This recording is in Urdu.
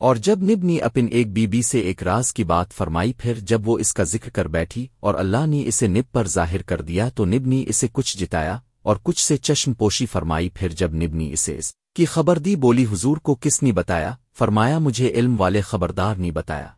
اور جب نب نے اپن ایک بی بی سے ایک راز کی بات فرمائی، پھر جب وہ اس کا ذکر کر بیٹھی اور اللہ نے اسے نب پر ظاہر کر دیا، تو نب نے اسے کچھ جتایا اور کچھ سے چشم پوشی فرمائی۔ پھر جب نب نے اسے اس کی خبر دی، بولی، حضور کو کس نے بتایا؟ فرمایا، مجھے علم والے خبردار نے بتایا۔